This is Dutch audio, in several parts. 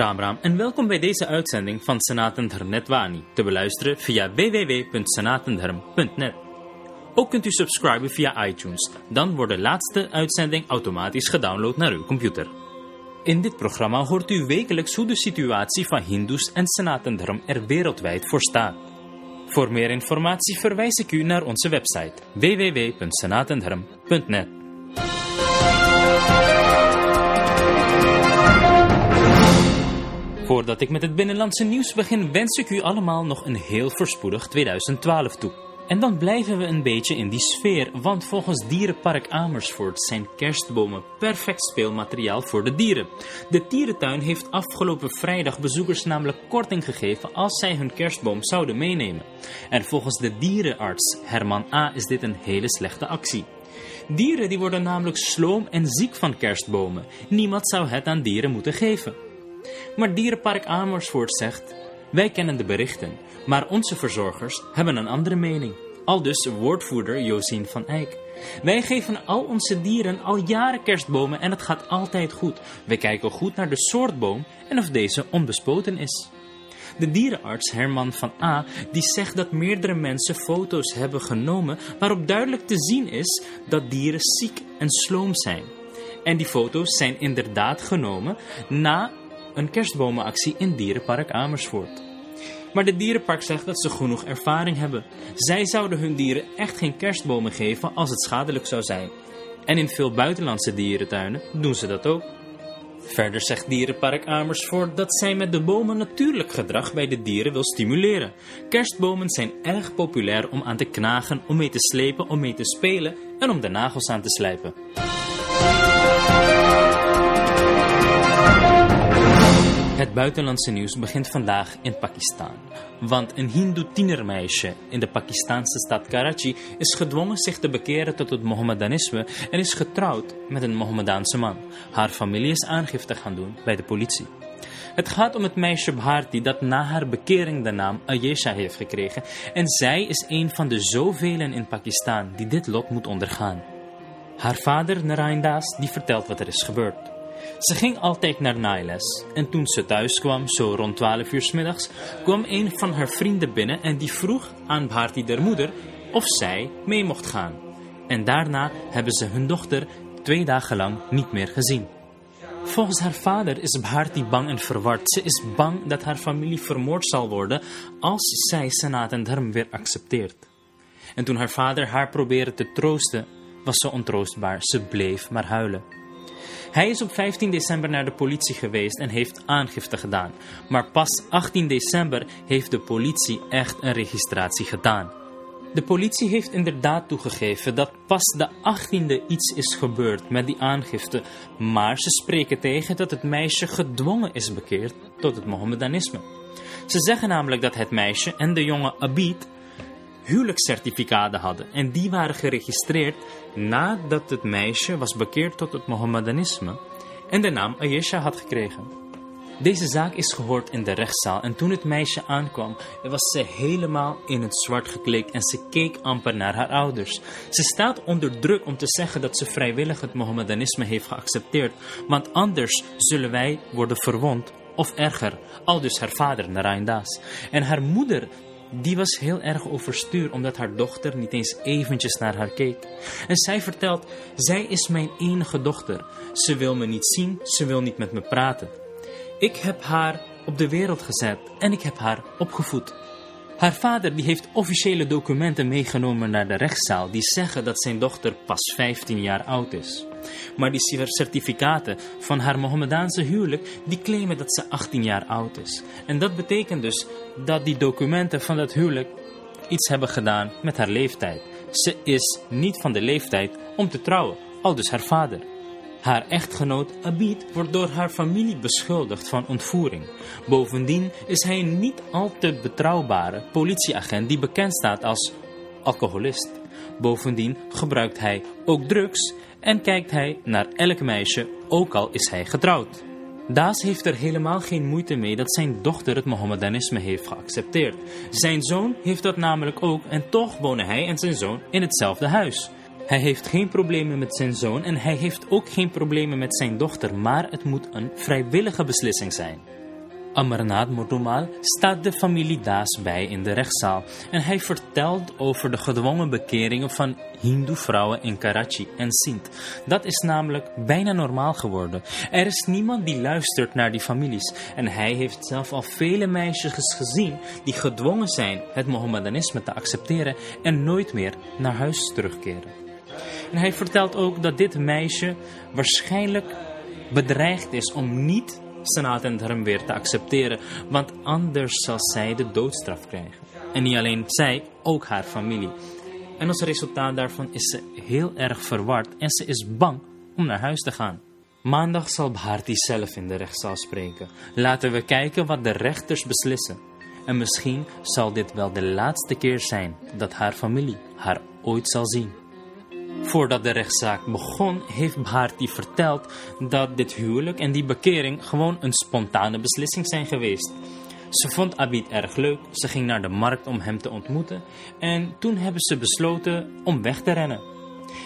Raam Raam en welkom bij deze uitzending van Sanatan Dharm Netwani, te beluisteren via www.sanatendharm.net. Ook kunt u subscriben via iTunes, dan wordt de laatste uitzending automatisch gedownload naar uw computer. In dit programma hoort u wekelijks hoe de situatie van Hindoes en Sanatan Dharm er wereldwijd voor staat. Voor meer informatie verwijs ik u naar onze website www.sanatendharm.net. Voordat ik met het binnenlandse nieuws begin, wens ik u allemaal nog een heel voorspoedig 2012 toe. En dan blijven we een beetje in die sfeer, want volgens Dierenpark Amersfoort zijn kerstbomen perfect speelmateriaal voor de dieren. De dierentuin heeft afgelopen vrijdag bezoekers namelijk korting gegeven als zij hun kerstboom zouden meenemen. En volgens de dierenarts Herman A. is dit een hele slechte actie. Dieren die worden namelijk sloom en ziek van kerstbomen. Niemand zou het aan dieren moeten geven. Maar Dierenpark Amersfoort zegt, wij kennen de berichten, maar onze verzorgers hebben een andere mening. Al dus woordvoerder Josien van Eyck. Wij geven al onze dieren al jaren kerstbomen en het gaat altijd goed. Wij kijken goed naar de soort boom en of deze onbespoten is. De dierenarts Herman van A. die zegt dat meerdere mensen foto's hebben genomen waarop duidelijk te zien is dat dieren ziek en sloom zijn. En die foto's zijn inderdaad genomen na een kerstbomenactie in Dierenpark Amersfoort. Maar de dierenpark zegt dat ze genoeg ervaring hebben. Zij zouden hun dieren echt geen kerstbomen geven als het schadelijk zou zijn. En in veel buitenlandse dierentuinen doen ze dat ook. Verder zegt Dierenpark Amersfoort dat zij met de bomen natuurlijk gedrag bij de dieren wil stimuleren. Kerstbomen zijn erg populair om aan te knagen, om mee te slepen, om mee te spelen en om de nagels aan te slijpen. Het buitenlandse nieuws begint vandaag in Pakistan. Want een hindoe tienermeisje in de Pakistanse stad Karachi is gedwongen zich te bekeren tot het Mohammedanisme en is getrouwd met een Mohammedaanse man. Haar familie is aangifte gaan doen bij de politie. Het gaat om het meisje Bharti dat na haar bekering de naam Ayesha heeft gekregen. En zij is een van de zoveel in Pakistan die dit lot moet ondergaan. Haar vader Narayan Das die vertelt wat er is gebeurd. Ze ging altijd naar naailes en toen ze thuis kwam, zo rond 12 uur s middags, kwam een van haar vrienden binnen en die vroeg aan Bharti der moeder of zij mee mocht gaan. En daarna hebben ze hun dochter twee dagen lang niet meer gezien. Volgens haar vader is Bharti bang en verward. Ze is bang dat haar familie vermoord zal worden als zij Sanat en Dharm weer accepteert. En toen haar vader haar probeerde te troosten, was ze ontroostbaar. Ze bleef maar huilen. Hij is op 15 december naar de politie geweest en heeft aangifte gedaan. Maar pas 18 december heeft de politie echt een registratie gedaan. De politie heeft inderdaad toegegeven dat pas de 18e iets is gebeurd met die aangifte, maar ze spreken tegen dat het meisje gedwongen is bekeerd tot het Mohammedanisme. Ze zeggen namelijk dat het meisje en de jonge Abid huwelijkscertificaten hadden en die waren geregistreerd nadat het meisje was bekeerd tot het Mohammedanisme en de naam Ayesha had gekregen. Deze zaak is gehoord in de rechtszaal en toen het meisje aankwam, was ze helemaal in het zwart gekleed en ze keek amper naar haar ouders. Ze staat onder druk om te zeggen dat ze vrijwillig het Mohammedanisme heeft geaccepteerd, want anders zullen wij worden verwond of erger, al dus haar vader Narayan Das. En haar moeder die was heel erg overstuur omdat haar dochter niet eens eventjes naar haar keek. En zij vertelt, zij is mijn enige dochter. Ze wil me niet zien, ze wil niet met me praten. Ik heb haar op de wereld gezet en ik heb haar opgevoed. Haar vader die heeft officiële documenten meegenomen naar de rechtszaal die zeggen dat zijn dochter pas 15 jaar oud is. Maar die certificaten van haar Mohammedaanse huwelijk, die claimen dat ze 18 jaar oud is. En dat betekent dus dat die documenten van dat huwelijk iets hebben gedaan met haar leeftijd. Ze is niet van de leeftijd om te trouwen, al dus haar vader. Haar echtgenoot Abid wordt door haar familie beschuldigd van ontvoering. Bovendien is hij een niet al te betrouwbare politieagent die bekend staat als alcoholist. Bovendien gebruikt hij ook drugs en kijkt hij naar elk meisje, ook al is hij getrouwd. Daas heeft er helemaal geen moeite mee dat zijn dochter het Mohammedanisme heeft geaccepteerd. Zijn zoon heeft dat namelijk ook en toch wonen hij en zijn zoon in hetzelfde huis. Hij heeft geen problemen met zijn zoon en hij heeft ook geen problemen met zijn dochter, maar het moet een vrijwillige beslissing zijn. Amarnath Motomal staat de familie Daas bij in de rechtszaal en hij vertelt over de gedwongen bekeringen van Hindoe vrouwen in Karachi en Sindh. Dat is namelijk bijna normaal geworden. Er is niemand die luistert naar die families en hij heeft zelf al vele meisjes gezien die gedwongen zijn het Mohammedanisme te accepteren en nooit meer naar huis terugkeren. En hij vertelt ook dat dit meisje waarschijnlijk bedreigd is om niet Sanatan Dharm weer te accepteren, want anders zal zij de doodstraf krijgen. En niet alleen zij, ook haar familie. En als resultaat daarvan is ze heel erg verward en ze is bang om naar huis te gaan. Maandag zal Bharti zelf in de rechtszaal spreken. Laten we kijken wat de rechters beslissen. En misschien zal dit wel de laatste keer zijn dat haar familie haar ooit zal zien. Voordat de rechtszaak begon, heeft Bharti verteld dat dit huwelijk en die bekering gewoon een spontane beslissing zijn geweest. Ze vond Abid erg leuk, ze ging naar de markt om hem te ontmoeten en toen hebben ze besloten om weg te rennen.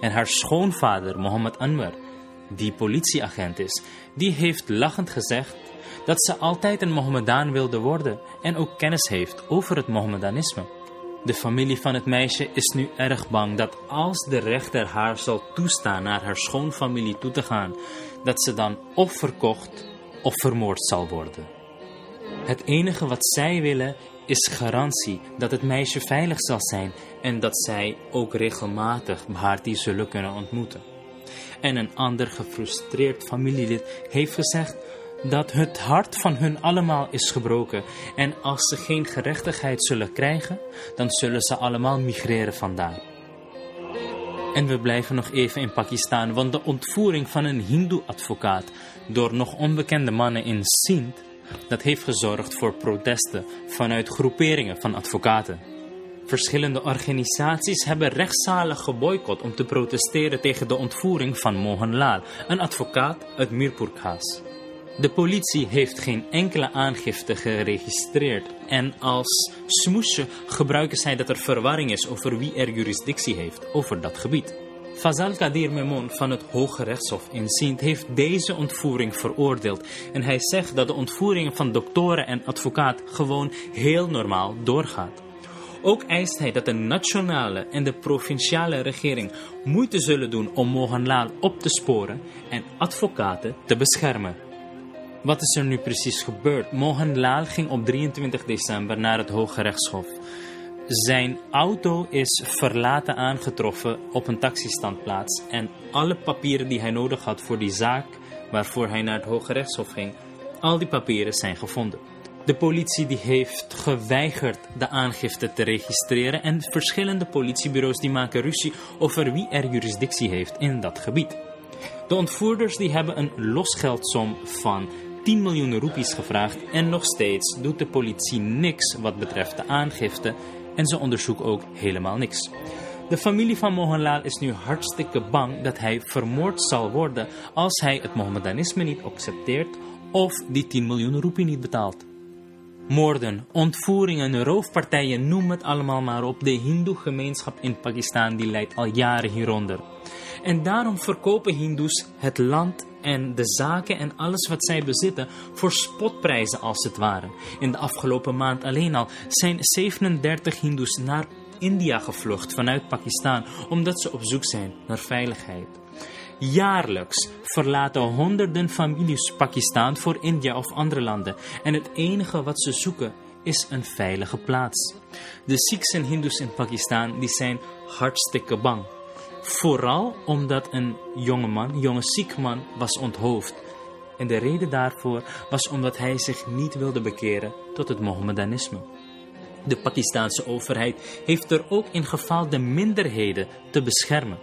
En haar schoonvader, Mohammed Anwar, die politieagent is, die heeft lachend gezegd dat ze altijd een Mohammedaan wilde worden en ook kennis heeft over het Mohammedanisme. De familie van het meisje is nu erg bang dat als de rechter haar zal toestaan naar haar schoonfamilie toe te gaan, dat ze dan of verkocht of vermoord zal worden. Het enige wat zij willen is garantie dat het meisje veilig zal zijn en dat zij ook regelmatig Bharti zullen kunnen ontmoeten. En een ander gefrustreerd familielid heeft gezegd dat het hart van hun allemaal is gebroken. En als ze geen gerechtigheid zullen krijgen, dan zullen ze allemaal migreren vandaar. En we blijven nog even in Pakistan, want de ontvoering van een hindoe-advocaat door nog onbekende mannen in Sindh, dat heeft gezorgd voor protesten vanuit groeperingen van advocaten. Verschillende organisaties hebben rechtszalen geboycott om te protesteren tegen de ontvoering van Mohanlal, een advocaat uit Mirpur Khas. De politie heeft geen enkele aangifte geregistreerd en als smoesje gebruiken zij dat er verwarring is over wie er jurisdictie heeft over dat gebied. Fazal Kadir Memon van het Hoge Rechtshof in Sint heeft deze ontvoering veroordeeld en hij zegt dat de ontvoering van doktoren en advocaat gewoon heel normaal doorgaat. Ook eist hij dat de nationale en de provinciale regering moeite zullen doen om Mohanlal op te sporen en advocaten te beschermen. Wat is er nu precies gebeurd? Mohanlal ging op 23 december naar het Hoge Rechtshof. Zijn auto is verlaten aangetroffen op een taxistandplaats en alle papieren die hij nodig had voor die zaak waarvoor hij naar het Hoge Rechtshof ging, al die papieren zijn gevonden. De politie die heeft geweigerd de aangifte te registreren en verschillende politiebureaus die maken ruzie over wie er jurisdictie heeft in dat gebied. De ontvoerders die hebben een losgeldsom van 10 miljoen roepies gevraagd en nog steeds doet de politie niks wat betreft de aangifte en ze onderzoeken ook helemaal niks. De familie van Mohanlal is nu hartstikke bang dat hij vermoord zal worden als hij het Mohammedanisme niet accepteert of die 10 miljoen roepie niet betaalt. Moorden, ontvoeringen, roofpartijen, noem het allemaal maar op. De hindoe-gemeenschap in Pakistan die leidt al jaren hieronder. En daarom verkopen hindoes het land en de zaken en alles wat zij bezitten voor spotprijzen als het ware. In de afgelopen maand alleen al zijn 37 hindoes naar India gevlucht vanuit Pakistan omdat ze op zoek zijn naar veiligheid. Jaarlijks verlaten honderden families Pakistan voor India of andere landen en het enige wat ze zoeken is een veilige plaats. De Sikhs en Hindoes in Pakistan die zijn hartstikke bang. Vooral omdat een jongeman, jonge Sikh-man, was onthoofd. En de reden daarvoor was omdat hij zich niet wilde bekeren tot het Mohammedanisme. De Pakistanse overheid heeft er ook in geval de minderheden te beschermen.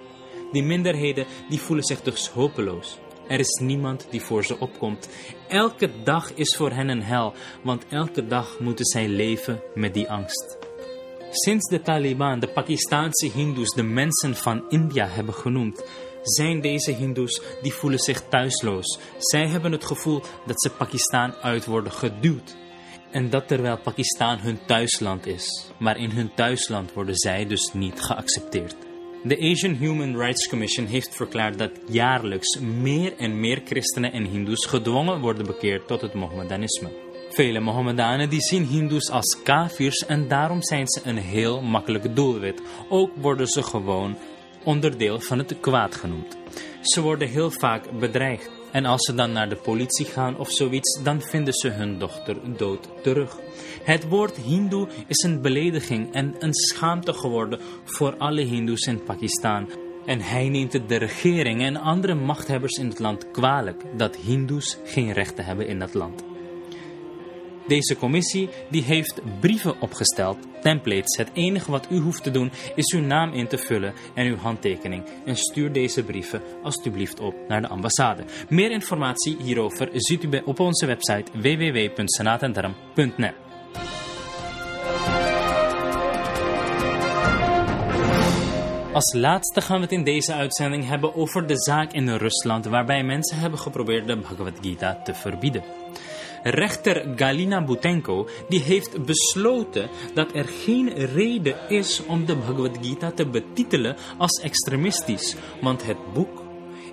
Die minderheden die voelen zich dus hopeloos. Er is niemand die voor ze opkomt. Elke dag is voor hen een hel, want elke dag moeten zij leven met die angst. Sinds de Taliban de Pakistanse Hindoes de mensen van India hebben genoemd, zijn deze Hindoes die voelen zich thuisloos. Zij hebben het gevoel dat ze Pakistan uit worden geduwd. En dat terwijl Pakistan hun thuisland is. Maar in hun thuisland worden zij dus niet geaccepteerd. De Asian Human Rights Commission heeft verklaard dat jaarlijks meer en meer christenen en hindoes gedwongen worden bekeerd tot het Mohammedanisme. Vele Mohammedanen die zien Hindoes als kafirs en daarom zijn ze een heel makkelijk doelwit. Ook worden ze gewoon onderdeel van het kwaad genoemd. Ze worden heel vaak bedreigd. En als ze dan naar de politie gaan of zoiets, dan vinden ze hun dochter dood terug. Het woord Hindoe is een belediging en een schaamte geworden voor alle Hindoes in Pakistan. En hij neemt het de regering en andere machthebbers in het land kwalijk dat Hindoes geen rechten hebben in dat land. Deze commissie die heeft brieven opgesteld, templates. Het enige wat u hoeft te doen is uw naam in te vullen en uw handtekening. En stuur deze brieven alstublieft op naar de ambassade. Meer informatie hierover ziet u op onze website www.senatendarm.net. Als laatste gaan we het in deze uitzending hebben over de zaak in Rusland waarbij mensen hebben geprobeerd de Bhagavad Gita te verbieden. Rechter Galina Butenko die heeft besloten dat er geen reden is om de Bhagavad Gita te betitelen als extremistisch, want het boek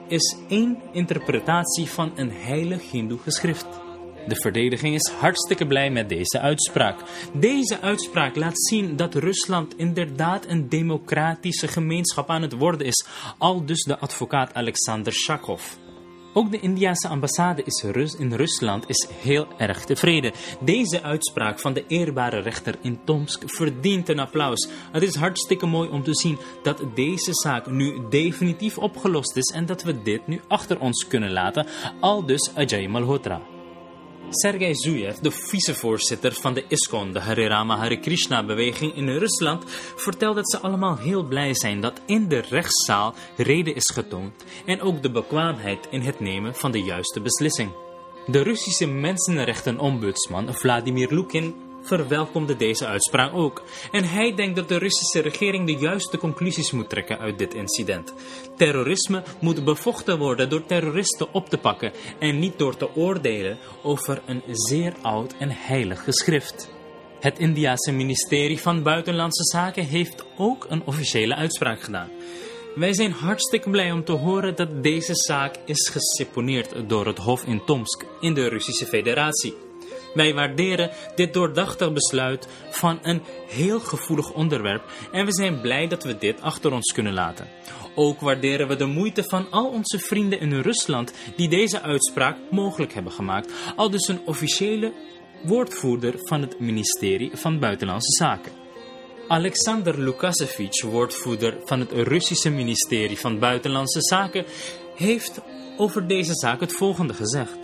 is één interpretatie van een heilig hindoe geschrift. De verdediging is hartstikke blij met deze uitspraak. Deze uitspraak laat zien dat Rusland inderdaad een democratische gemeenschap aan het worden is, al dus de advocaat Alexander Shakov. Ook de Indiase ambassade in Rusland is heel erg tevreden. Deze uitspraak van de eerbare rechter in Tomsk verdient een applaus. Het is hartstikke mooi om te zien dat deze zaak nu definitief opgelost is en dat we dit nu achter ons kunnen laten, al dus Ajay Malhotra. Sergei Zuyev, de vicevoorzitter van de ISKCON, de Hare Rama Hare Krishna beweging in Rusland, vertelt dat ze allemaal heel blij zijn dat in de rechtszaal reden is getoond en ook de bekwaamheid in het nemen van de juiste beslissing. De Russische mensenrechtenombudsman Vladimir Lukin verwelkomde deze uitspraak ook. En hij denkt dat de Russische regering de juiste conclusies moet trekken uit dit incident. Terrorisme moet bevochten worden door terroristen op te pakken en niet door te oordelen over een zeer oud en heilig geschrift. Het Indiase ministerie van Buitenlandse Zaken heeft ook een officiële uitspraak gedaan. Wij zijn hartstikke blij om te horen dat deze zaak is geseponeerd door het Hof in Tomsk in de Russische Federatie. Wij waarderen dit doordachte besluit van een heel gevoelig onderwerp en we zijn blij dat we dit achter ons kunnen laten. Ook waarderen we de moeite van al onze vrienden in Rusland die deze uitspraak mogelijk hebben gemaakt, al dus een officiële woordvoerder van het ministerie van Buitenlandse Zaken. Alexander Lukasevich, woordvoerder van het Russische ministerie van Buitenlandse Zaken, heeft over deze zaak het volgende gezegd.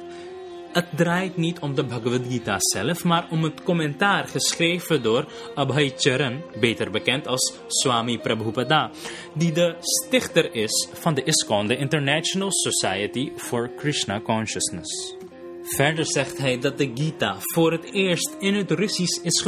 Het draait niet om de Bhagavad Gita zelf, maar om het commentaar geschreven door Abhay Charan, beter bekend als Swami Prabhupada, die de stichter is van de ISKCON, de International Society for Krishna Consciousness. Verder zegt hij dat de Gita voor het eerst in het Russisch is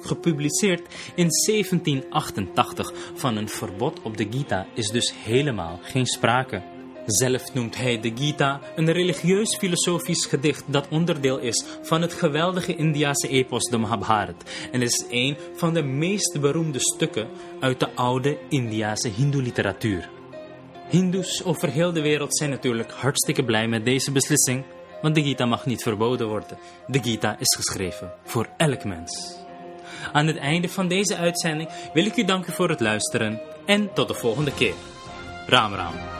gepubliceerd in 1788. Van een verbod op de Gita is dus helemaal geen sprake. Zelf noemt hij de Gita een religieus-filosofisch gedicht dat onderdeel is van het geweldige Indiase epos de Mahabharata en is een van de meest beroemde stukken uit de oude Indiase hindoe-literatuur. Hindoes over heel de wereld zijn natuurlijk hartstikke blij met deze beslissing, want de Gita mag niet verboden worden. De Gita is geschreven voor elk mens. Aan het einde van deze uitzending wil ik u danken voor het luisteren en tot de volgende keer. Raam Raam.